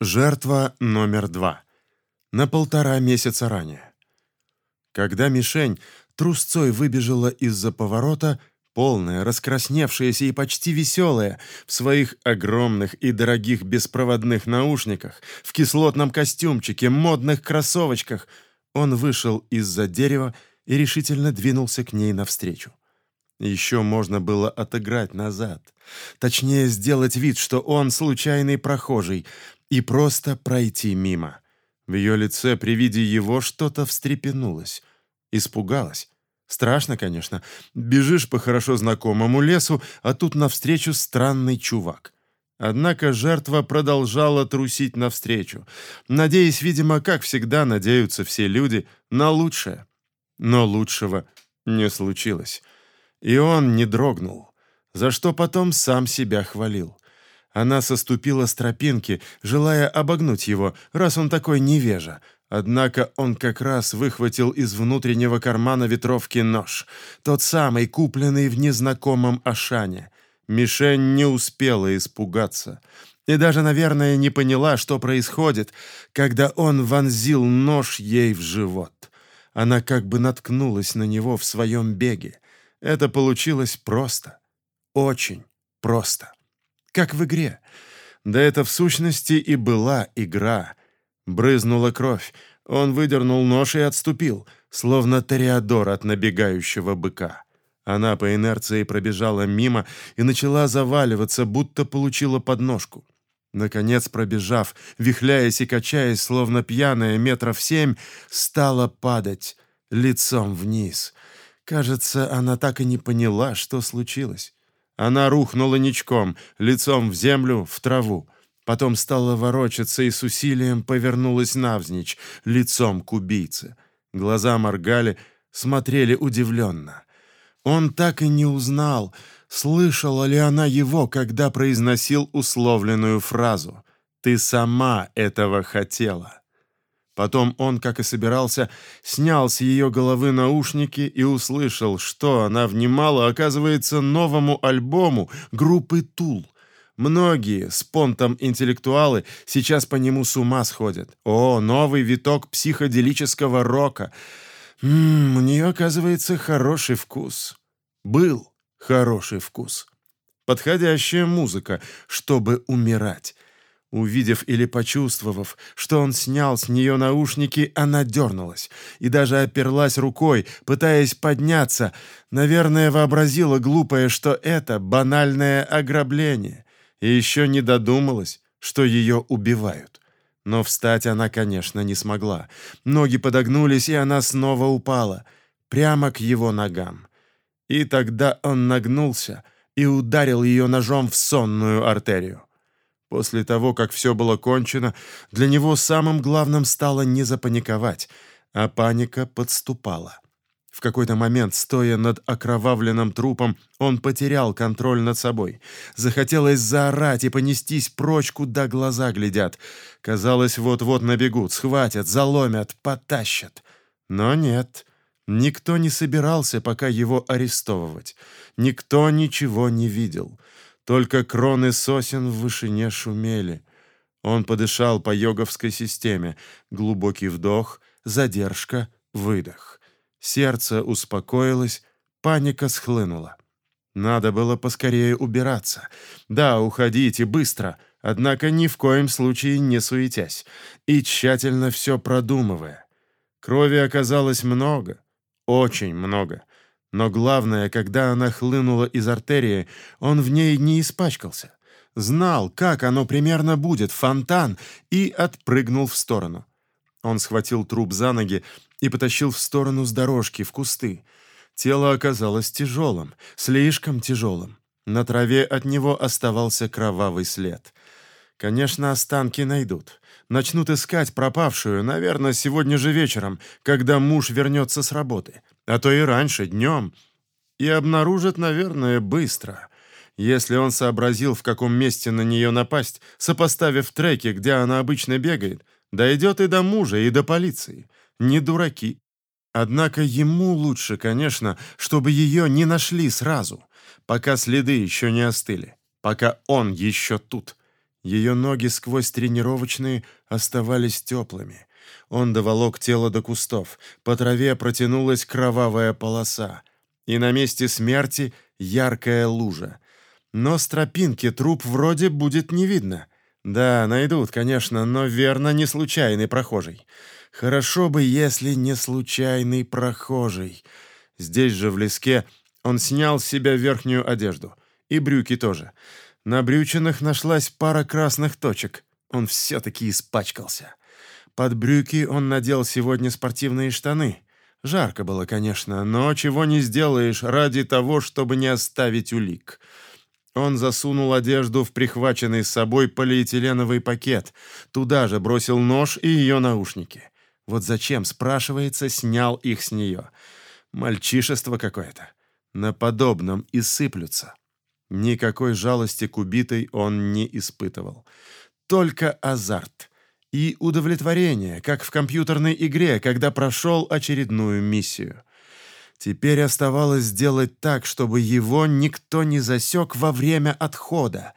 Жертва номер два. На полтора месяца ранее. Когда мишень трусцой выбежала из-за поворота, полная, раскрасневшаяся и почти веселая, в своих огромных и дорогих беспроводных наушниках, в кислотном костюмчике, модных кроссовочках, он вышел из-за дерева и решительно двинулся к ней навстречу. Еще можно было отыграть назад. Точнее, сделать вид, что он случайный прохожий, и просто пройти мимо. В ее лице при виде его что-то встрепенулось. Испугалась. Страшно, конечно. Бежишь по хорошо знакомому лесу, а тут навстречу странный чувак. Однако жертва продолжала трусить навстречу, надеясь, видимо, как всегда надеются все люди, на лучшее. Но лучшего не случилось. И он не дрогнул, за что потом сам себя хвалил. Она соступила с тропинки, желая обогнуть его, раз он такой невежа. Однако он как раз выхватил из внутреннего кармана ветровки нож, тот самый, купленный в незнакомом Ашане. Мишень не успела испугаться и даже, наверное, не поняла, что происходит, когда он вонзил нож ей в живот. Она как бы наткнулась на него в своем беге. Это получилось просто. Очень просто. Как в игре. Да это в сущности и была игра. Брызнула кровь. Он выдернул нож и отступил, словно тореадор от набегающего быка. Она по инерции пробежала мимо и начала заваливаться, будто получила подножку. Наконец, пробежав, вихляясь и качаясь, словно пьяная метров семь, стала падать лицом вниз — Кажется, она так и не поняла, что случилось. Она рухнула ничком, лицом в землю, в траву. Потом стала ворочаться и с усилием повернулась навзничь, лицом к убийце. Глаза моргали, смотрели удивленно. Он так и не узнал, слышала ли она его, когда произносил условленную фразу «Ты сама этого хотела». Потом он, как и собирался, снял с ее головы наушники и услышал, что она внимала, оказывается, новому альбому группы «Тул». Многие с понтом интеллектуалы сейчас по нему с ума сходят. О, новый виток психоделического рока. М -м, у нее, оказывается, хороший вкус. Был хороший вкус. Подходящая музыка, чтобы умирать. Увидев или почувствовав, что он снял с нее наушники, она дернулась и даже оперлась рукой, пытаясь подняться. Наверное, вообразила глупое, что это банальное ограбление. И еще не додумалась, что ее убивают. Но встать она, конечно, не смогла. Ноги подогнулись, и она снова упала. Прямо к его ногам. И тогда он нагнулся и ударил ее ножом в сонную артерию. После того, как все было кончено, для него самым главным стало не запаниковать, а паника подступала. В какой-то момент, стоя над окровавленным трупом, он потерял контроль над собой. Захотелось заорать и понестись прочь, куда глаза глядят. Казалось, вот-вот набегут, схватят, заломят, потащат. Но нет, никто не собирался пока его арестовывать. Никто ничего не видел. Только кроны сосен в вышине шумели. Он подышал по йоговской системе. Глубокий вдох, задержка, выдох. Сердце успокоилось, паника схлынула. Надо было поскорее убираться. Да, уходите быстро, однако ни в коем случае не суетясь и тщательно все продумывая. Крови оказалось много, очень много. Но главное, когда она хлынула из артерии, он в ней не испачкался. Знал, как оно примерно будет, фонтан, и отпрыгнул в сторону. Он схватил труп за ноги и потащил в сторону с дорожки, в кусты. Тело оказалось тяжелым, слишком тяжелым. На траве от него оставался кровавый след. Конечно, останки найдут. Начнут искать пропавшую, наверное, сегодня же вечером, когда муж вернется с работы а то и раньше, днем. И обнаружат, наверное, быстро. Если он сообразил, в каком месте на нее напасть, сопоставив треки, где она обычно бегает, дойдет и до мужа, и до полиции. Не дураки. Однако ему лучше, конечно, чтобы ее не нашли сразу, пока следы еще не остыли, пока он еще тут. Ее ноги сквозь тренировочные оставались теплыми. Он доволок тело до кустов. По траве протянулась кровавая полоса. И на месте смерти яркая лужа. Но с тропинки труп вроде будет не видно. Да, найдут, конечно, но верно не случайный прохожий. Хорошо бы, если не случайный прохожий. Здесь же в леске он снял с себя верхнюю одежду. И брюки тоже. На брючинах нашлась пара красных точек. Он все-таки испачкался. Под брюки он надел сегодня спортивные штаны. Жарко было, конечно, но чего не сделаешь ради того, чтобы не оставить улик. Он засунул одежду в прихваченный с собой полиэтиленовый пакет. Туда же бросил нож и ее наушники. Вот зачем, спрашивается, снял их с нее. Мальчишество какое-то. На подобном и сыплются. Никакой жалости к убитой он не испытывал. Только азарт и удовлетворение, как в компьютерной игре, когда прошел очередную миссию. Теперь оставалось сделать так, чтобы его никто не засек во время отхода.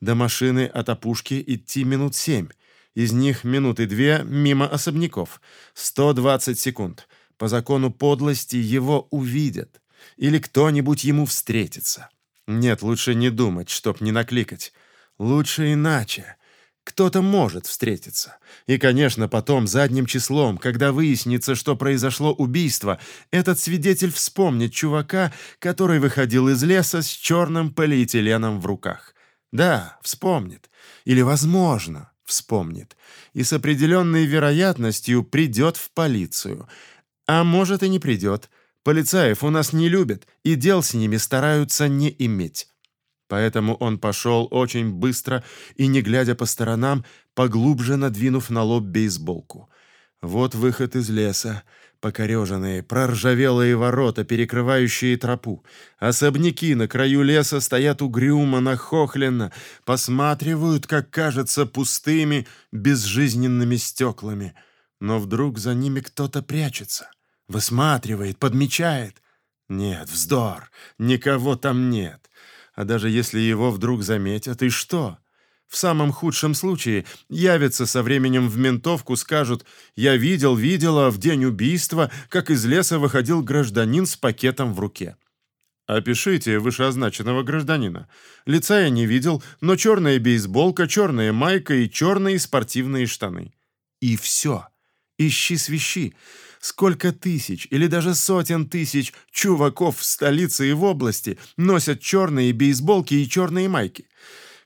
До машины от опушки идти минут семь. Из них минуты две мимо особняков. 120 секунд. По закону подлости его увидят. Или кто-нибудь ему встретится. Нет, лучше не думать, чтоб не накликать. Лучше иначе. Кто-то может встретиться. И, конечно, потом, задним числом, когда выяснится, что произошло убийство, этот свидетель вспомнит чувака, который выходил из леса с черным полиэтиленом в руках. Да, вспомнит. Или, возможно, вспомнит. И с определенной вероятностью придет в полицию. А может и не придет. Полицаев у нас не любят, и дел с ними стараются не иметь. Поэтому он пошел очень быстро и, не глядя по сторонам, поглубже надвинув на лоб бейсболку. Вот выход из леса. Покореженные, проржавелые ворота, перекрывающие тропу. Особняки на краю леса стоят угрюмо, нахохленно, посматривают, как кажется, пустыми, безжизненными стеклами. Но вдруг за ними кто-то прячется. Высматривает, подмечает. Нет, вздор, никого там нет. А даже если его вдруг заметят, и что? В самом худшем случае явятся со временем в ментовку, скажут «Я видел, видела в день убийства, как из леса выходил гражданин с пакетом в руке». Опишите вышеозначенного гражданина. Лица я не видел, но черная бейсболка, черная майка и черные спортивные штаны. И все. Ищи свищи. Сколько тысяч или даже сотен тысяч чуваков в столице и в области носят черные бейсболки и черные майки.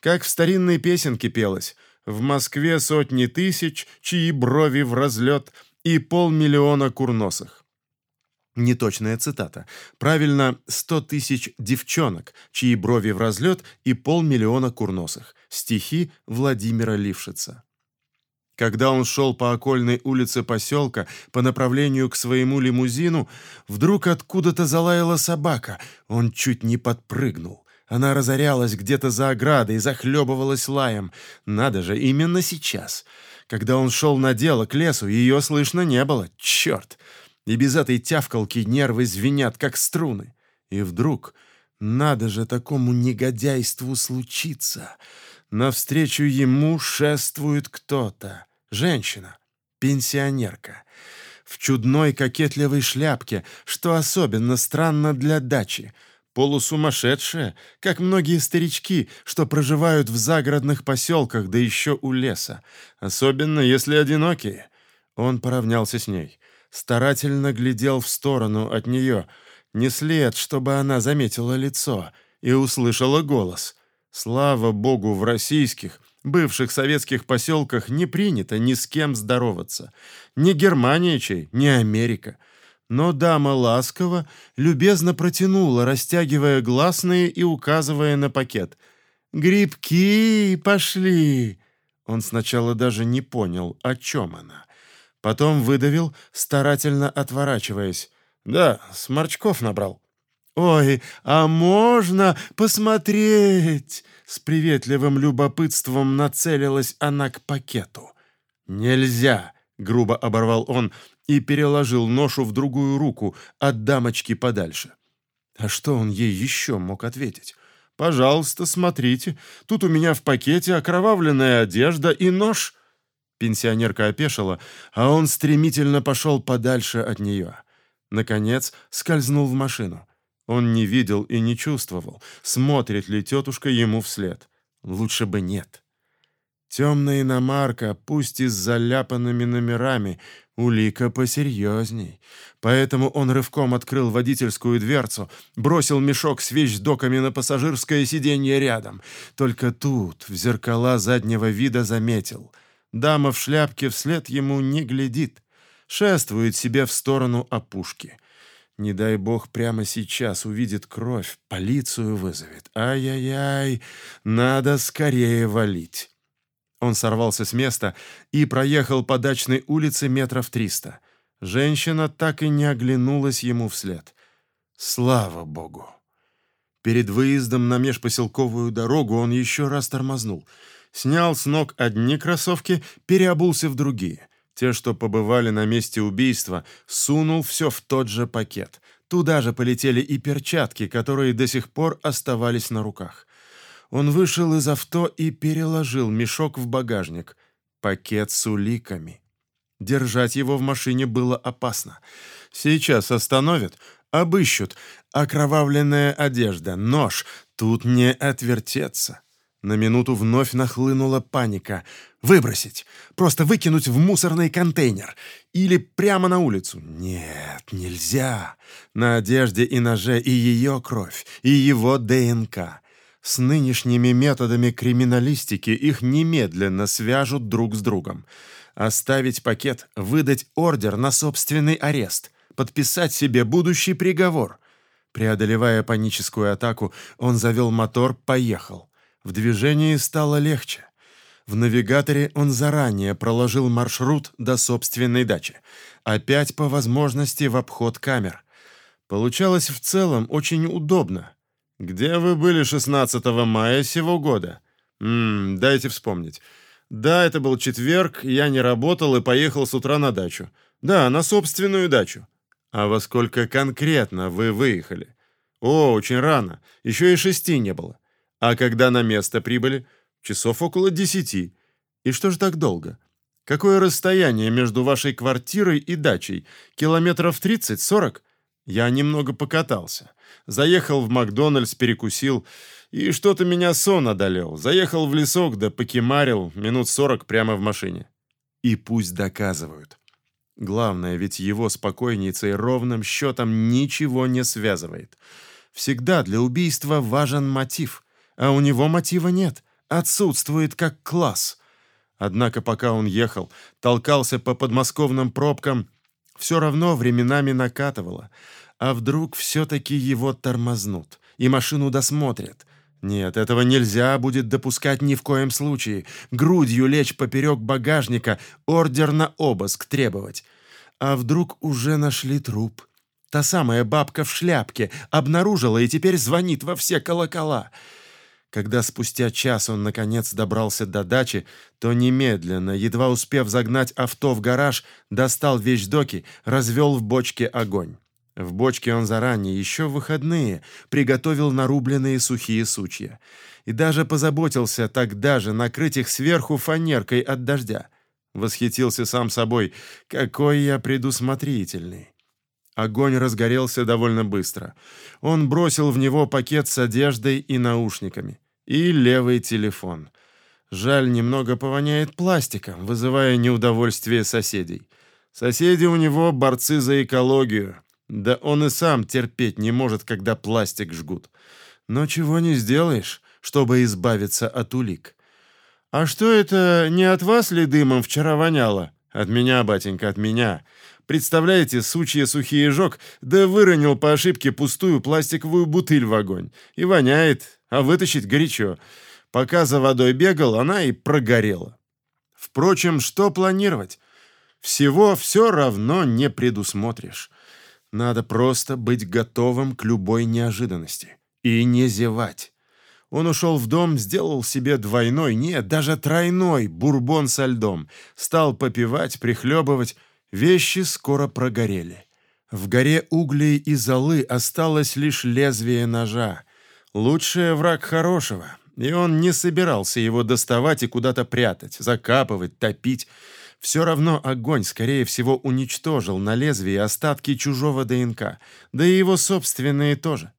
Как в старинной песенке пелось «В Москве сотни тысяч, чьи брови в разлет, и полмиллиона курносых». Неточная цитата. Правильно, сто тысяч девчонок, чьи брови в разлет, и полмиллиона курносых. Стихи Владимира Лившица. Когда он шел по окольной улице поселка по направлению к своему лимузину, вдруг откуда-то залаяла собака. Он чуть не подпрыгнул. Она разорялась где-то за оградой, захлебывалась лаем. Надо же, именно сейчас. Когда он шел на дело к лесу, ее слышно не было. Черт! И без этой тявкалки нервы звенят, как струны. И вдруг, надо же такому негодяйству случиться — Навстречу ему шествует кто-то. Женщина, пенсионерка, в чудной кокетливой шляпке, что особенно странно для дачи. Полусумасшедшая, как многие старички, что проживают в загородных поселках, да еще у леса. Особенно, если одинокие. Он поравнялся с ней. Старательно глядел в сторону от нее. Не след, чтобы она заметила лицо и услышала голос — Слава богу, в российских, бывших советских поселках не принято ни с кем здороваться. Ни Германия чей, ни Америка. Но дама ласково, любезно протянула, растягивая гласные и указывая на пакет. «Грибки пошли!» Он сначала даже не понял, о чем она. Потом выдавил, старательно отворачиваясь. «Да, сморчков набрал». «Ой, а можно посмотреть?» С приветливым любопытством нацелилась она к пакету. «Нельзя!» — грубо оборвал он и переложил ношу в другую руку, от дамочки подальше. А что он ей еще мог ответить? Пожалуйста, смотрите. Тут у меня в пакете окровавленная одежда и нож». Пенсионерка опешила, а он стремительно пошел подальше от нее. Наконец, скользнул в машину. Он не видел и не чувствовал, смотрит ли тетушка ему вслед. Лучше бы нет. Темная иномарка, пусть и с заляпанными номерами, улика посерьезней. Поэтому он рывком открыл водительскую дверцу, бросил мешок с вещдоками на пассажирское сиденье рядом. Только тут, в зеркала заднего вида, заметил. Дама в шляпке вслед ему не глядит, шествует себе в сторону опушки. Не дай бог прямо сейчас увидит кровь, полицию вызовет. Ай-яй-яй, надо скорее валить. Он сорвался с места и проехал по дачной улице метров триста. Женщина так и не оглянулась ему вслед. Слава богу! Перед выездом на межпоселковую дорогу он еще раз тормознул. Снял с ног одни кроссовки, переобулся в другие. Те, что побывали на месте убийства, сунул все в тот же пакет. Туда же полетели и перчатки, которые до сих пор оставались на руках. Он вышел из авто и переложил мешок в багажник. Пакет с уликами. Держать его в машине было опасно. Сейчас остановят, обыщут. Окровавленная одежда, нож. Тут не отвертеться. На минуту вновь нахлынула паника. Выбросить, просто выкинуть в мусорный контейнер или прямо на улицу. Нет, нельзя. На одежде и ноже и ее кровь, и его ДНК. С нынешними методами криминалистики их немедленно свяжут друг с другом. Оставить пакет, выдать ордер на собственный арест, подписать себе будущий приговор. Преодолевая паническую атаку, он завел мотор, поехал. В движении стало легче. В навигаторе он заранее проложил маршрут до собственной дачи. Опять по возможности в обход камер. Получалось в целом очень удобно. Где вы были 16 мая сего года? Ммм, дайте вспомнить. Да, это был четверг, я не работал и поехал с утра на дачу. Да, на собственную дачу. А во сколько конкретно вы выехали? О, очень рано. Еще и шести не было. А когда на место прибыли? Часов около десяти. И что же так долго? Какое расстояние между вашей квартирой и дачей? Километров тридцать-сорок? Я немного покатался. Заехал в Макдональдс, перекусил, и что-то меня сон одолел. Заехал в лесок, да покемарил минут сорок прямо в машине. И пусть доказывают. Главное, ведь его с покойницей ровным счетом ничего не связывает. Всегда для убийства важен мотив а у него мотива нет, отсутствует как класс. Однако пока он ехал, толкался по подмосковным пробкам, все равно временами накатывало. А вдруг все-таки его тормознут и машину досмотрят? Нет, этого нельзя будет допускать ни в коем случае. Грудью лечь поперек багажника, ордер на обыск требовать. А вдруг уже нашли труп? Та самая бабка в шляпке обнаружила и теперь звонит во все колокола. Когда спустя час он, наконец, добрался до дачи, то немедленно, едва успев загнать авто в гараж, достал вещдоки, развел в бочке огонь. В бочке он заранее, еще в выходные, приготовил нарубленные сухие сучья. И даже позаботился тогда же накрыть их сверху фанеркой от дождя. Восхитился сам собой. Какой я предусмотрительный. Огонь разгорелся довольно быстро. Он бросил в него пакет с одеждой и наушниками и левый телефон. Жаль, немного повоняет пластиком, вызывая неудовольствие соседей. Соседи у него борцы за экологию. Да он и сам терпеть не может, когда пластик жгут. Но чего не сделаешь, чтобы избавиться от улик. «А что это, не от вас ли дымом вчера воняло?» «От меня, батенька, от меня. Представляете, сучья сухие жёг, да выронил по ошибке пустую пластиковую бутыль в огонь. И воняет, а вытащить горячо. Пока за водой бегал, она и прогорела. Впрочем, что планировать? Всего все равно не предусмотришь. Надо просто быть готовым к любой неожиданности. И не зевать. Он ушел в дом, сделал себе двойной, нет, даже тройной бурбон со льдом. Стал попивать, прихлебывать. Вещи скоро прогорели. В горе углей и золы осталось лишь лезвие ножа. Лучший враг хорошего, и он не собирался его доставать и куда-то прятать, закапывать, топить. Все равно огонь, скорее всего, уничтожил на лезвии остатки чужого ДНК, да и его собственные тоже.